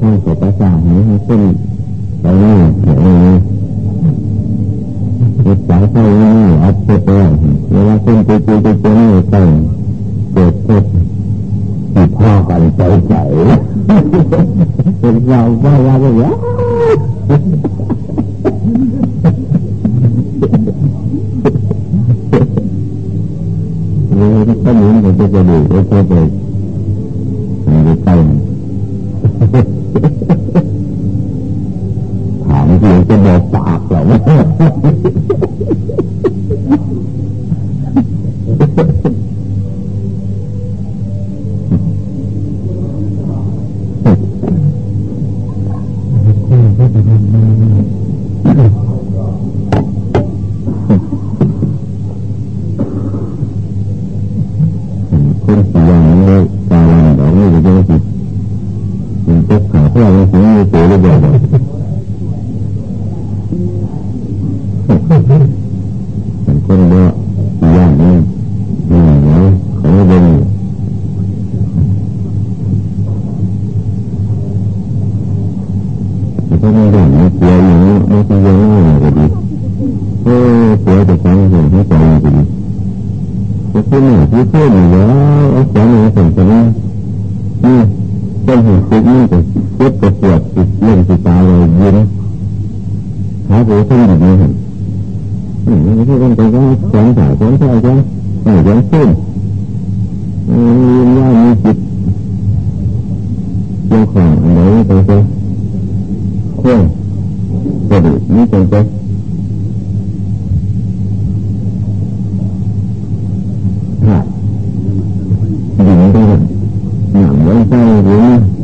ที่จิตประสาทนี้ให้ขึ้นไปนี่เดี๋ยวนี้จิดใจเข้านี่อัดเจ็บแล้วเวลาขึ้นไปจีไปจีนี่ต้องเจ็บเจ็บติพ่อกันใจใจเป็นเาว่าว่าว่าเออก็หมุนไปจะดูไปจะไปไปไป ถามเพียงจะบอกปากเรา 라는고민을보여드 려. ใจหรือ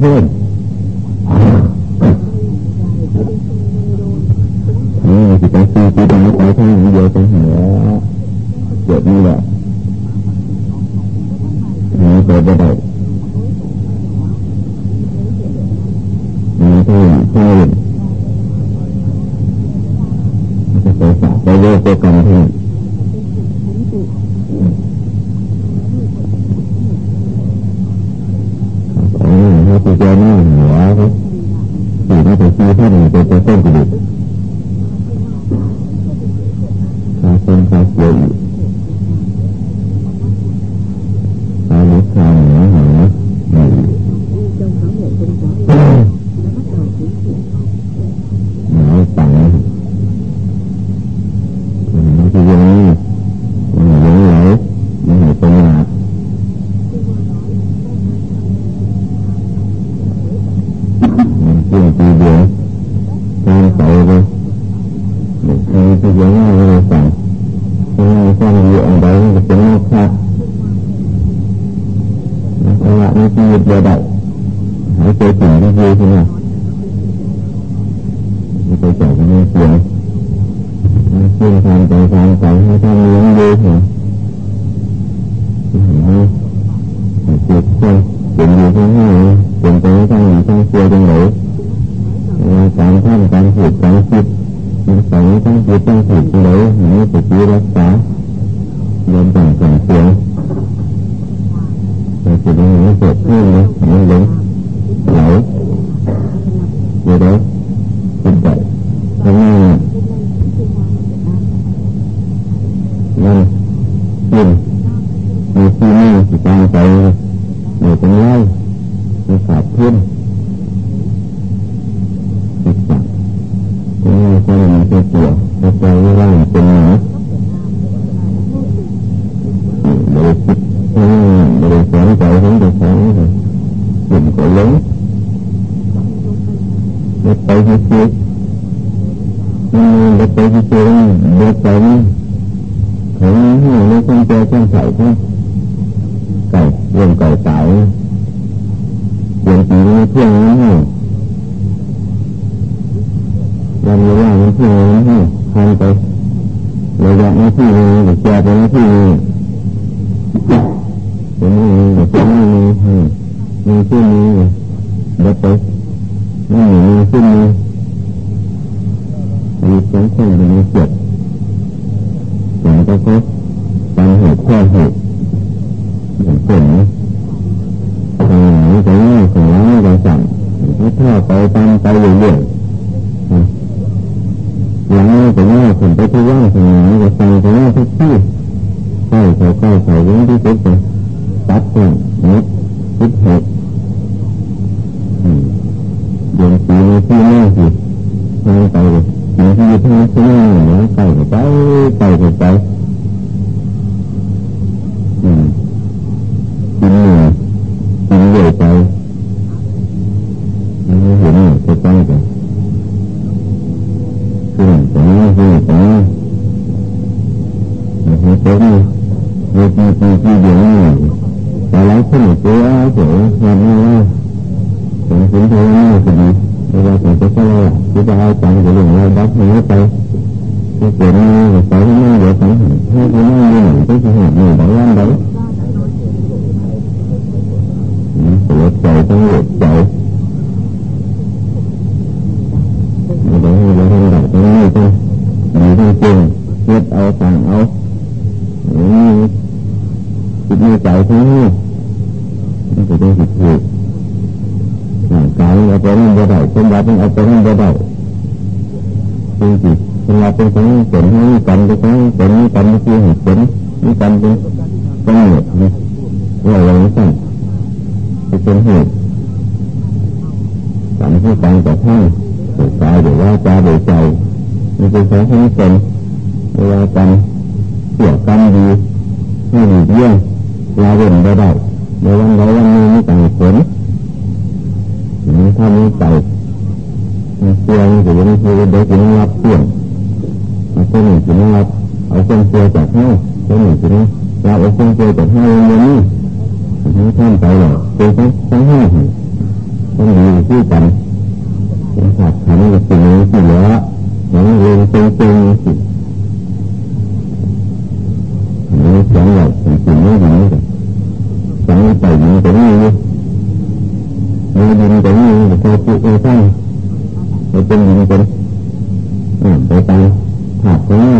within. muốn lớn lẩu do đó cũng vậy hôm nay là năm nhìn một khi nay thì ta phải แต่หลายคนตัวเสียงานนี้ว่าถึงถึงเท่านี้ก็ดีไม่ว่าจะจะอะไรที่จะเอาจังจะเรื่องอะไรดับนี้ไปที่เกิดนี้ไปที่นั่นเดี๋ยวไปให้ที่นั่นนี่หนึ่งที่จะห็นหนึ่งได้ยังไงปวดใจต้องปวดใจไม่ได้ให้เราทำแบบนี้ต้องดีที่จริงเฮ็ดเอาต่างเอานี่จิตมี ได้ผิดถูกร่างกายเอาไปนั่นบ่ได้สมบัติเอาไปนั่นบ่ได้จริงจิตสมบัติเป็นของเป็นให้กันเป็นของเป็นนี่กันไม่คือเหตุผลนี่กันเป็นกำหนดนี่เราอย่างนี้สั่งจะเป็นเหตุการที่การกระทั่งโดยกายโดยว่าจาโดยใจมันเป็นของที่เป็นเวลากันเกี่ยวกันดีให้ดีเยี่ยงลาเว้นได้ได้ ในวันใดวันหนึ่งมีการผลถ้ามีใจเสียงหรือมีคือเด็กจะรับเสียงคนหนึ่งจะรับเอาคนเสียจากให้คนหนึ่งจะรับเอาคนเสียจากให้เงินนี่ให้ท่านไปหรอกเป็นทั้งทั้งห้าหันต้องมีที่กันเป็นสัตว์ขันกับสิ่งนี้ที่เหลืออย่างเรียนเป็นเป็นสิ่งนี้สองอย่างสิ่งนี้อย่างนี้สองไปอย่างนี้ตรงนี้ มีดินตรงนี้พอปลูกเองใช่ไปเป็นดินเป็นไปตามถาดตรงนี้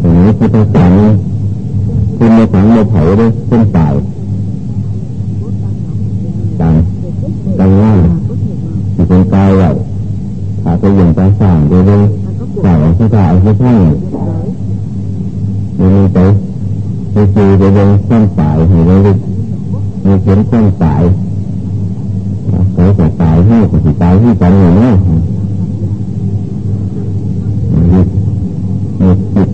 ตรงนี้พุทธศาสนาคุณมาฝังมาเผาด้วยเส้นตายตายตายง่ายที่เป็นกายไหวถ้าไปยังตาสั่งไปเลยใส่เอาเสื้อผ้าเอาเสื้อผ้าเนี่ยไปไปจูไปเลยเส้นตายเห็นเลย มีเส้นเส้นตายเขาจะตายให้ก็จะตายที่กันอยู่นะมีจิต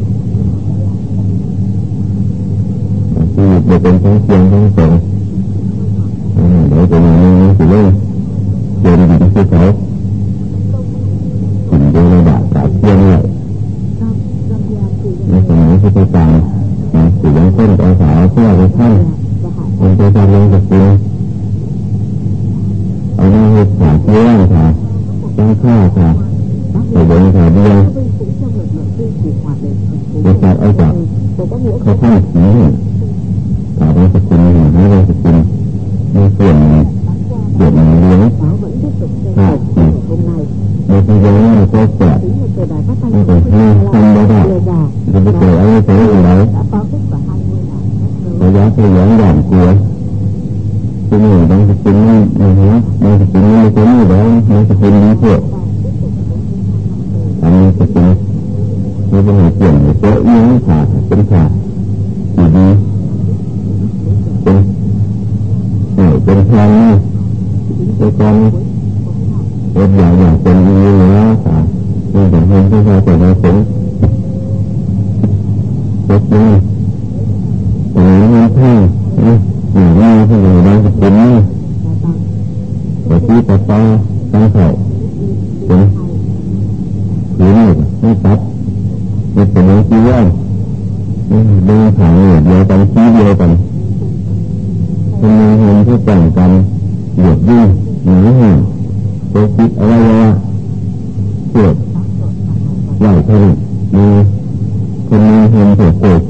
ที่จะเป็นทั้งเสียงทั้งเสียง không đâu ra thì cái tuổi ấy tuổi gì đấy có giá thì lớn giảm của cái người đang thực tính đang hóa đang thực tính đang tính gì đó đang thực tính đang thiệu đang thực tính như cái hình chuyển của chỗ yếu thả tính thả chỉ đi trên nhảy trên theo như cái con ép dài dài chân như nó thả อย่างนั้นที่เราจะมาถึงจุดนี้ ไหวเท่านี้มีคนมีเงินเสีย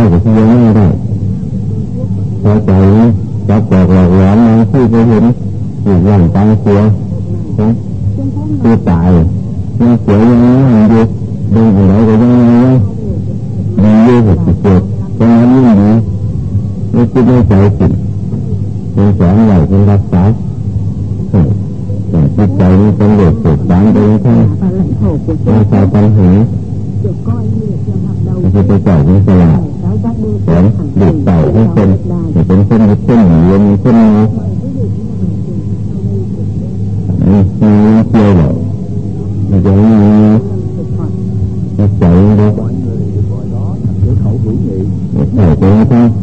ได้ก็ยังไม่ได้พอใจจับจกหลอกหลอนมันที่ไปเห็นอีกอย่างตังเสียคือตายมันเสียยังไงมันดูดูอยู่ไหนก็ยังไงมันเยอะสุดสุดเพราะนั้นนี่ดีไม่คิดไม่ใจสิเป็นแสงใหญ่เป็นรักษาแต่จิตใจมีเป็นเด็กสุดดังไปทั้งอาศัยปัญหาจะไปจ่ายเป็นสลาก ผมดูเต่าให้เป็นจะเป็นคนที่ขึ้นลงขึ้นมีเที่ยวหรอกมันจะมีมันใส่ด้วยเขาหรือไงเขาเป็นคน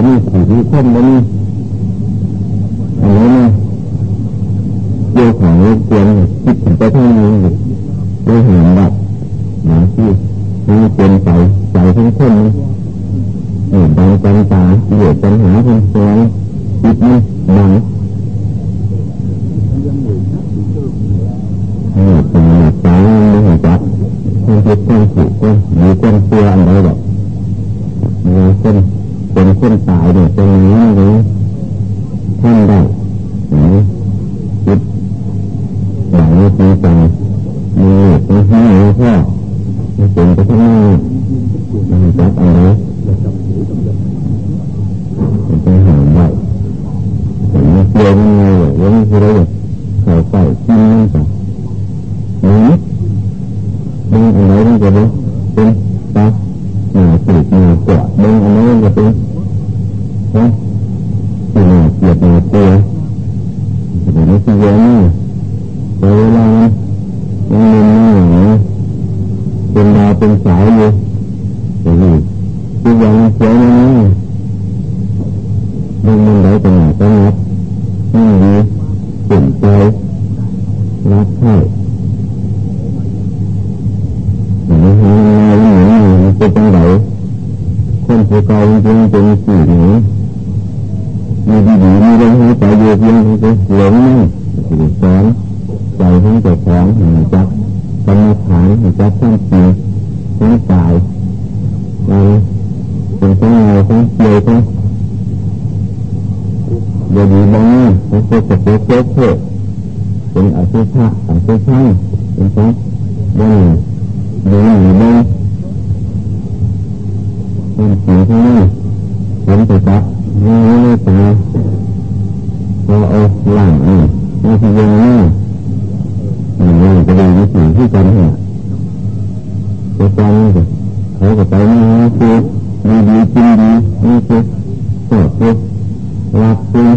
บ่มีขีดมีข้วันนี้อะไรนะเรื่องของเตียงคิดไปที่นี้ด้วยเห็นแบบนะที่มีเตียนใสใสขึ้นขึ้นเห็นตาตาเหยียดปัญหาทั้งแสง Murphy. เป็นสิ่งที่นี่เห็นไปจันี่นี่ตาเราเอาหลังนี่นี่ที่ยังนี่นี่จะเป็นวิธีที่กันเนี่ยจะเขาจะไปนี่คือดีจริงดีนี่คือสดคือรักคือ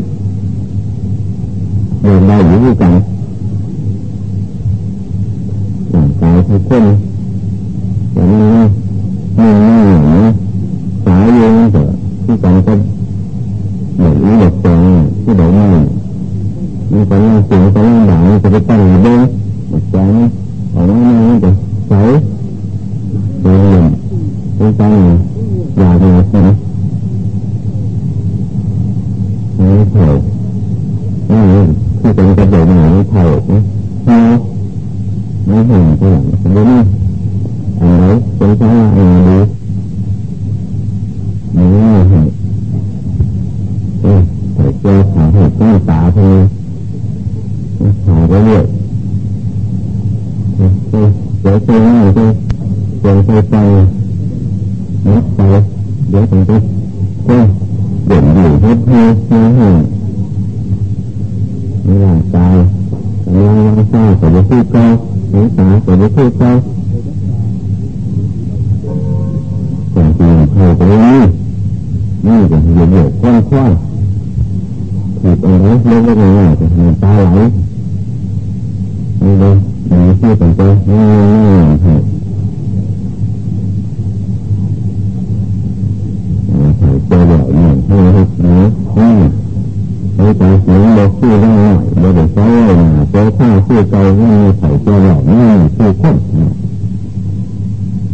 เดินได้อยู่ด้วยกันร่างายทุกน mm-hmm.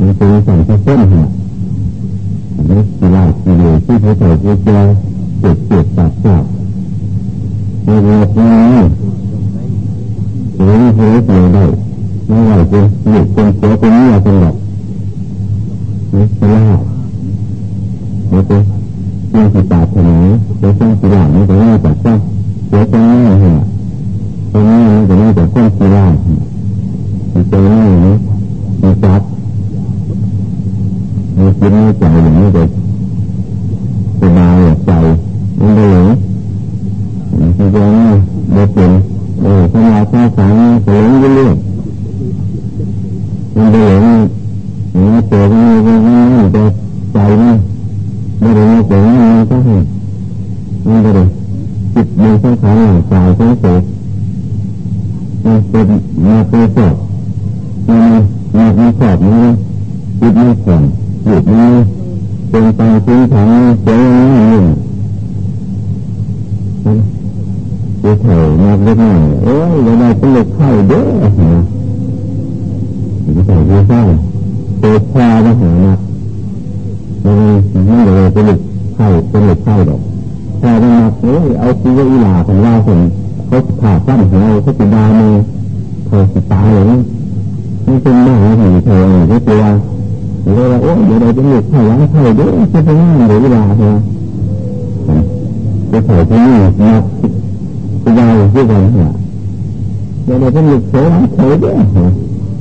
มันเป็นสั่งที่ต้นหัวนี่กีฬากีฬาที่เขาใส่เจอเจ็บเจ็บตัดจับในเรื่องนี้หรือเฮ้ยเดียวได้ไม่ว่าจะหยุดเป็นเสือเป็นเนื้อเป็นแบบนี่เป็นล่าแล้วก็ยังติดตาถนนแล้วต้องกีฬานี่ก็ไม่จัดจ้องเสือเป็นเนื้อเหรอตรงนี้มันก็ไม่จัดจ้องกีฬามันเป็นเนื้อนี่มันจัดมันคิดไม่ใจอย่างนี้ก็สบายใจมันไม่หลงมันจะไม่ไม่เป็นเออถ้าเราใช้สายจะหลงเรื่อยมันไปหลงมันเจอมันมันมันจะใจมันไม่ได้มาเจอมันก็เห็นมันไม่ได้จิตมันสังขารหลังกายทั้งตัวมันเป็นมาเป็นสอบมัน มันมันสอบมันจิตมันผ่อนจิตมันเป็นไปทิ้งถังเจอมันนี่จะเถอะมาเล็กน้อยเอ้ยเราได้เป็นลูกไข่เด้อจะใส่เยอะเข้าเปิดพาได้หัวนักมันไม่เลยเป็นลูกไข่เป็นลูกไข่ดอกพอได้นักเอ้ยเอาชีวิตอีหลาของเราคนเขาผ่าสั้นของเราเขาจะดามือเธอสิตายเลย นี่เป็นแม่ของเธอไม่กลัวเลยว่าโอ้ยเดี๋ยวเราเป็นลูกไข่ยังไข่เด้อจะเป็นงานเดี๋ยวลาเธอจะเถอะที่นี่นักคือยาวที่กันเหรอเดี๋ยวเราต้องหลุดโซ่เฉยด้วย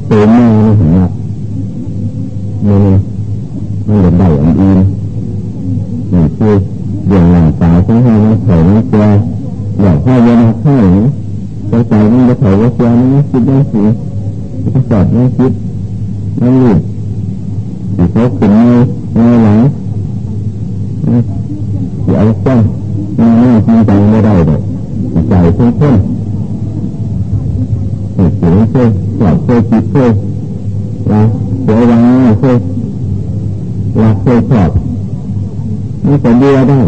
เต็มมือเลยเห็นไหมมันมันเดือดได้อันอินนี่คือเรื่องหลังตาของให้มันเฉยมันเจออยากให้ยันให้ใจใจมันจะเฉยว่าเจอมันคิดได้สิ มันสอดไม่คิดไมันหลุดสิเขาขึ้นในในหลังเดี๋ยวเอาต้องมันไม่จริงจังไม่ได้หรอกใจเพิ่มเพิ่มเหตุผลเพิ่มหลับเพิ่มจิตเพิ่มละเสียวังง่าเพิ่มหลับเพิ่มชอบนี่ก็เดียวได้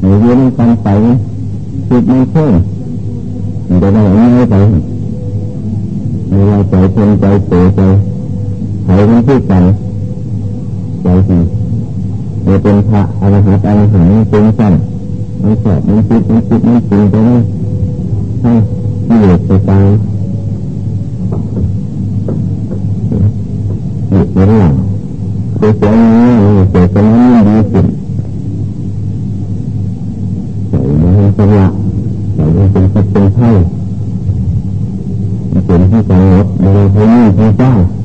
หรือเรียนกันไปจิตมันเพิ่มมันจะได้ง่ายไป ไม่ว่าใจเพิ่มใจเสียใจใครมันพูดกันใจดีจะเป็นพระอรหันต์อรหันต์เป็นสั้นมันสอบมันคิดมันคิดมันจริงไปเลยให้เหลือไปตายหยุดไม่ได้เกิดจากนี้เกิดจากนี้ดีสุดใส่มาให้สละใส่มาเป็นสัตว์เป็นไทยเป็นที่ใจ รถไม่ได้ให้ยิ่งพระเจ้า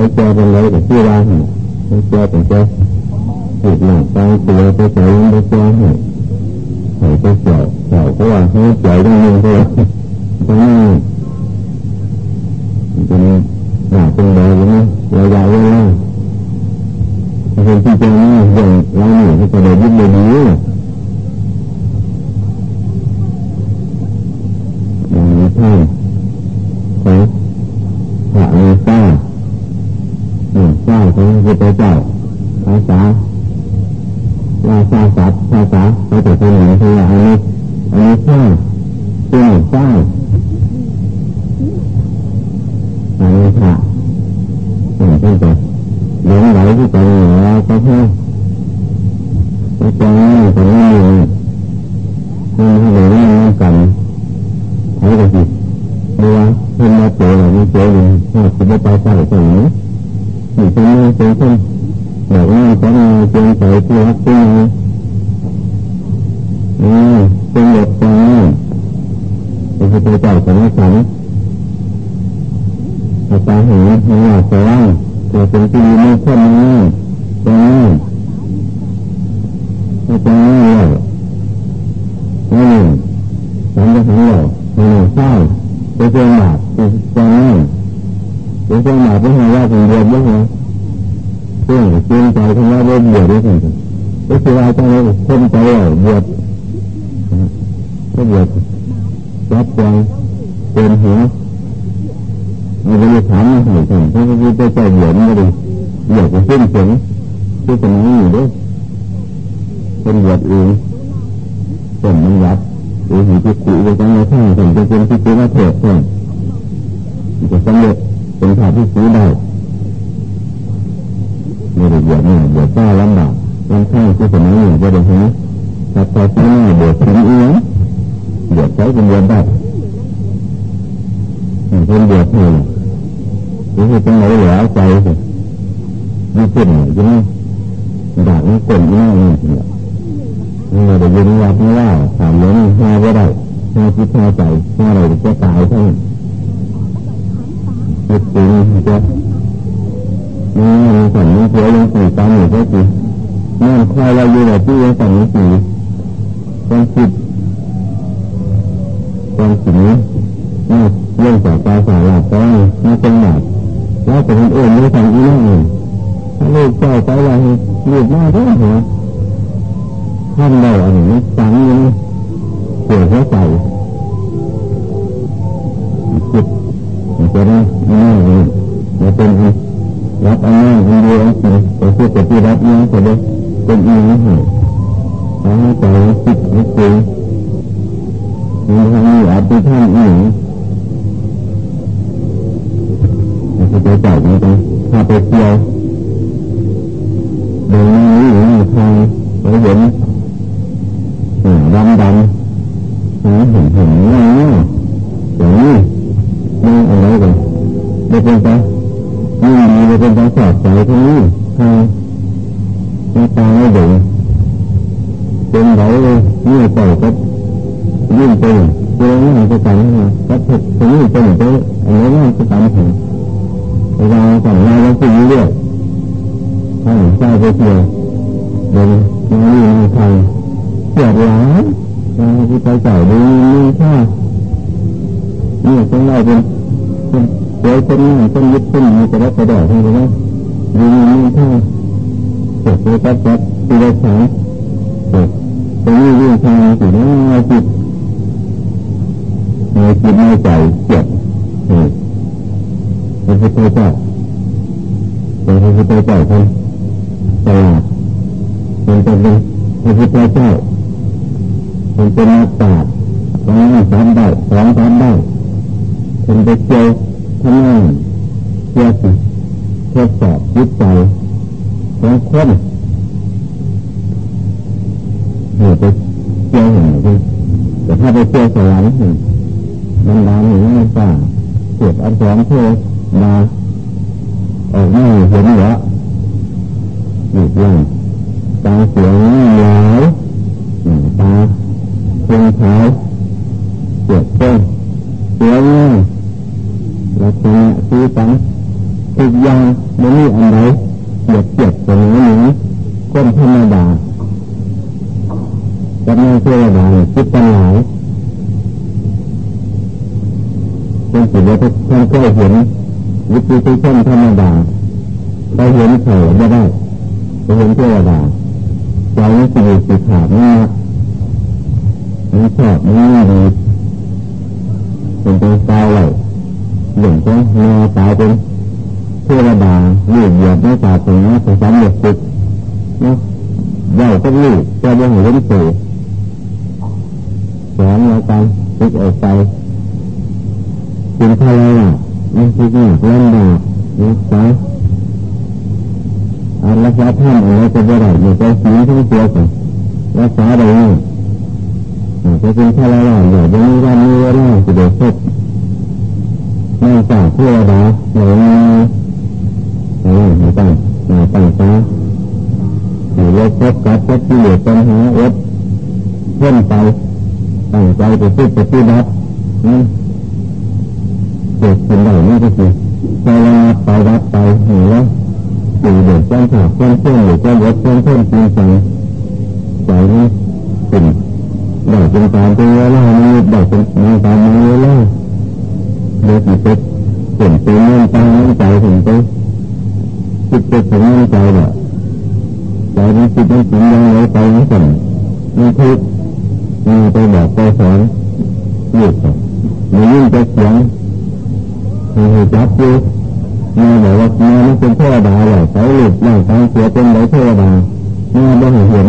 ให้เป็นไรเจอเป็นไรแต่ที่ว่าให้เจอเป็นเจอผิดหนักตายตัวไปใจไปเจอให้ใส่ไปเจาะเจาะเพราะว่าให้ใจต้องมีเพราะว่าตรงนี้เป็นหนักเป็นใดอย่างนี้ระยะเวลาคนที่เจอนี่อย่างเราเนี่ยที่จะได้ยิ่งได้ดีอย่างนี้ท่านของพระมีเจ้าหนึ่งเจ้าของพระพุทธเจ้าภาษาลาชาสัตภาษาเขาจะเป็นอย่างไรอันนี้อันนี้เจ้าเป็นเจ้าอันนี้พระหนึ่งเป็นตัวหลงไหลที่ไปเหนือก็เพื่อไปตรงนี้ตรงนี้มันให้เหลือกันให้กันสิเมื่อเพิ่มมาเจอแบบนี้เจอเลยถ้าคุณไม่ไปใส่ตรงนี้อยู่ตรงนี้เป็นคนแบบนี้ก็มีเจนใจที่รักที่นี่นี่เป็นหยดตรงนี้เป็นพระเจ้าสมัยสันอาจารย์เห็นเห็นหลักแต่ว่าเกิดเป็นที่ไม่ค่อยนี้ตรงนี้ตรงนี้เลยนี่ฉันจะเห็นหรอไม่ใช่เป็นเพียงาปเป็นตรงนี้ ยงบาปเป็นหัวว่าเป็นเดียวด้วยเหรอเพื่อนเชื่อใจทั้งว่าได้เบียดด้วยกันก็คือว่าต้องคนใจเราเบียดก็เบียดรับใจเป็นหัวมันจะมีฐามาให้กันเพราะว่าจะใจเหยียดไม่ได้เหยียดจะสิ้นเสียงที่เป็นนี้อยู่ด้วยเป็นเหยียดเองเป็นมันยัดหรือหิที่ขู่ไปตั้งในท่าถึงจะเป็นที่เจ้าเถิดเพื่อ จิตมันจะได้ไม่เลยมันเป็นรับอันนั้นอันเดียวสิแต่พูดแต่ที่รับนี้จะได้เป็นอีกหนึ่งทำให้ใจจิตให้จริงมีทางนี้อาจจะท่านอีกมันจะไปจ่ายมันไปถ้าไปเที่ยวเดินนี้หรือทางไปเห็น ของได้เป็นเดี๋ยวคนนี้คนยึดคนมีจะรับกระดาษให้ได้ดีมีค่าเกิดตัวจัดจัดตีได้สามเกิดตรงนี้เรื่องทางสิ่งนี้เราจิตในจิตในใจเจ็บเออเป็นพระเจ้าเป็นพระพุทธเจ้าคนตลาดเป็นเป็นพระพุทธเจ้าเป็นเป็นนักปราชญ์สองสามได้สองสามได้ เป็นไปเจียวทำงานเจียวสิทดสอบวิจัยของคนเหตุไปเจียวเหถ้าไปเที่ยวสวรรค์บรรดาหนูไม่ทราเกิดอันสองเทมาออกมาเห็นเหรอหยุดยังตาเสียงยาวตาเพียงเท้าเจ็บต้นเสียง ลักษณะสีสันทุกอย่างไม่มีอันใดเจ็บเจ็บตัวนี้นี้คนธรรมดาจะไม่เทวดาคิดปัญหาเป็นสิ่งที่ท่านเคยเห็นวิธีที่ท่านธรรมดาไปเห็นเขาไม่ได้ไปเห็นเทวดาใจนี้สิสิขาดนี่นะมันชอบมันดีเป็นตัวตายเลย หลงของเงาตายเป็นเทวดาลูกเหยียบไม่ตาตรงนี้สามเหยียบติดเนาะเย้าก็ลูกแต่ยังเห็นตัวสอนเราไปติดออกไปเป็นทะเลอะมันคิดหนักลำบากรักษาอันรักษาท่านเอะไรจะได้อยู่ใจสีทั้งตัวกันรักษาได้เนี่ยจะเป็นทะเลอะอย่าจะมีวันมีเวลาจะได้พบนอก จากเทวดาหรือเออไม่ต้องไม่ต้องตาหรือว่าพบกับพบที่เหลือปัญหาอดเพิ่มไปตั้งใจไปพูดไปพูดนับเกิดขึ้นได้นี่ก็คือไปรับไปรับไปห็นแล้วอยู่เดือดจ้างขาดเพื่อนเพื่อนหรือจ้างรถเพื่อนเพื่อนจริงจังใจนี้เป็นได้เป็นการเป็นเวลานี้ได้เป็นการเป็นเวลาเดี๋ยว สิเป็นเป็นเป็นเงินตาเงินใจถึงไปคิดเป็นเงินใจแบบใจนี้คิดม่จริงยังไงไปไม่ถึงไม่ทุกมีไปบอกไปสอนหยุดมียิ่งจะเสียงมีจับอยู่มีบอกว่ามีไม่เป็นเทวดาเลยใส่หลุดร่างกายเสียเป็นไรเทวดามีไม่เห็น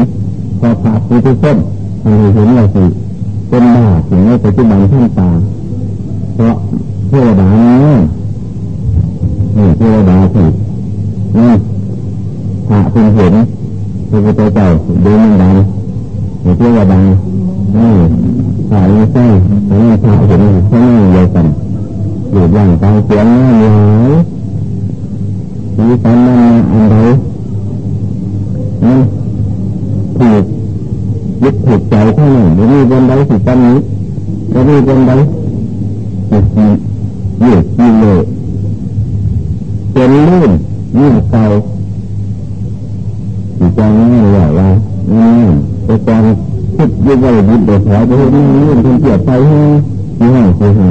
พอขาดที่ทุกคนมีเห็นอะไรสิเป็นบาปถึงในปัจจุบันท่านตาเพราะเทวดานี้นี่เทวดาที่นี่พระเป็นเห็นพระพุทธเจ้าดินมันดังเทวดานี่สายใช่นี่พระเห็นเขาไม่เดียวกันอยู่อย่างกลางเสียงหายมีตอนนั้นอันใดนี่ถูกยึดถูกใจเท่านั้นไม่มีบนใดสิตอนนี้ไม่มีบนใดสิยืดยืดเลย ยืดเก่าสิจังนี่แหละว่านี่แต่ตอนคิดยังไงยึดเดือดร้อนไปให้นี่นี่เป็นเกียรติไปให้ยี่ห้อคือให้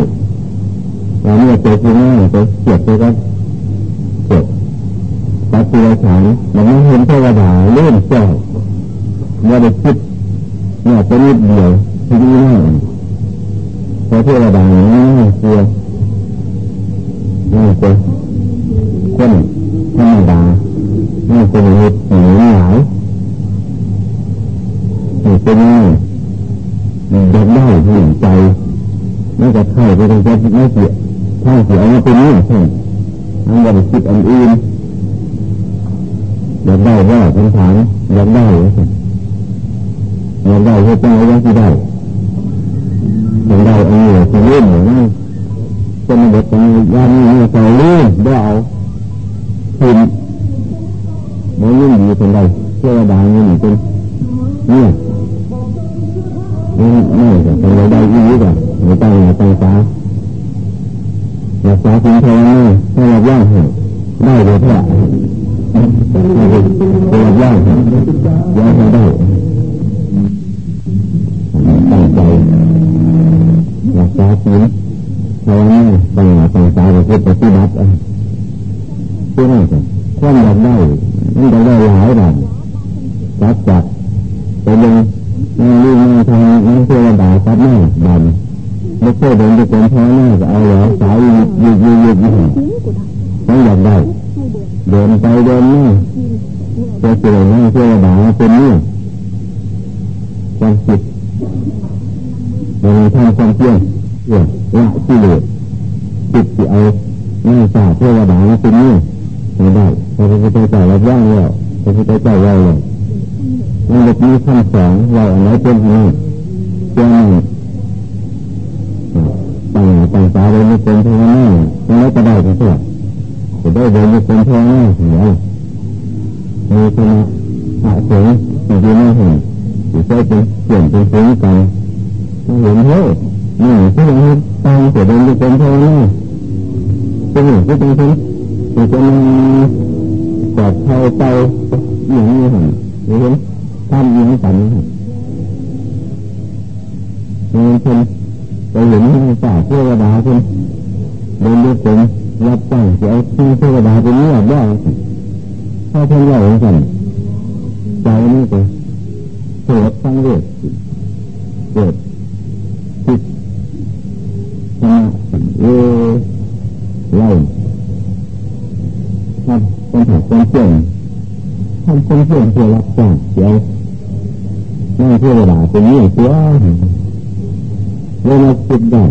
เราเนี่ยเจอคือง่ายไปเกียรติไปก็เกียรติปัจจุบันฉันมันไม่เห็นเทวดาเลื่อนเจ้าเมื่อได้คิดเนี่ยเป็นนิดเดียวที่นี่ง่ายเพราะเทวดาเนี่ยง่ายกลัวง่ยกว่าคน ธรรมดาง่ายกว่าเหตุหนีหนาวนี่เป็นยังไงอยากได้ที่ใจไม่จะเข้าไปตรงใจไม่เสียถ้าเสียเอามาเป็นนี่ใช่อันว่าคิดอันอื่นอยากได้ว่าคำถามอยากได้อยากได้ให้ใจอยากที่ได้อยากได้อันนี้จะเล่นหรือไม่จะมีเด็กเป็นยามีใส่เล่นได้เอา พิมมันยิ่งดีเป็นไรเชื่อดายิ่งเป็นเนี่ยนี่นี่จะเป็นได้ยิ่งยิ่งอะไม่ต้องไม่ต้องตารักษาคุณเท่านี้ให้เราย่างเหได้เลยเถอะเราย่างย่างให้ได้ตั้งใจรักษาคุณเท่านี้ตั้งตั้งใจปฏิบัติ เพื่อให้ความอยากได้มันจะได้หลายแบบจับจับไปยังนั่งนี่นั่งทางนั่งเทวดาซับหน้าดันไม่เคยเดินไปเป็นพ่อหน้าจะเอาเหรอสายยืดยืดยืดยืดยืดต้องอยากได้ เดินไปเดินนี่จะเจอหน้าเทวดาเป็นนี่ความคิดโดยทำความเพียรเพื่อละกิเลสจิตที่เอาหน้าสาเทวดาเป็นนี่ ไม่ได้พระพุทธเจ้าเราย่างแล้วพระพุทธเจ้าเราเลยมันจะมีคำสอนเราอะไรเป็นหนี่งเจ้าหนึ่งสาเลยมีคนเท่านั้นไม่กระได้ที่สุดจะได้เลยมีคนเท่านั้นเหียวมีคณะพระสงฆ์ที่ดีไม่เห็นที่ใช้เป็นเปลี่ยนเป็นฟุ้งกันเห็นเฮ้ยนี่ที่ยังตั้งจะได้มีคนเท่านั้นเป็นอย่างที่เป็นคน จะจะมีกอดเท้าไปอย่างนี้เห็นเห็นยิงกันเห็นเป็นไปเห็นฝ่าเทวดาคนเดินด้วยผมรับจ้างจะเอาที่เทวดาเป็นเนื้อบ้ถ้าท่านเล่าให้ฟังใจนี่ก็เกิดทั้งเกิดเกิดจิตธรรมะเออเล่าทำ เป็นเพื่อนทำเป็นเพื่อนเพื่อรับจ้างเดี๋ยวนั่นเทวดาเป็นเงี้ยเสียเวลาคิดได้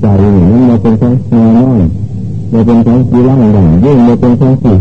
ใจเนี่ยมันเป็นทั้งแง่นอยมันเป็นทั้งที่ร่างอย่างยิ่งมันเป็นทั้งที่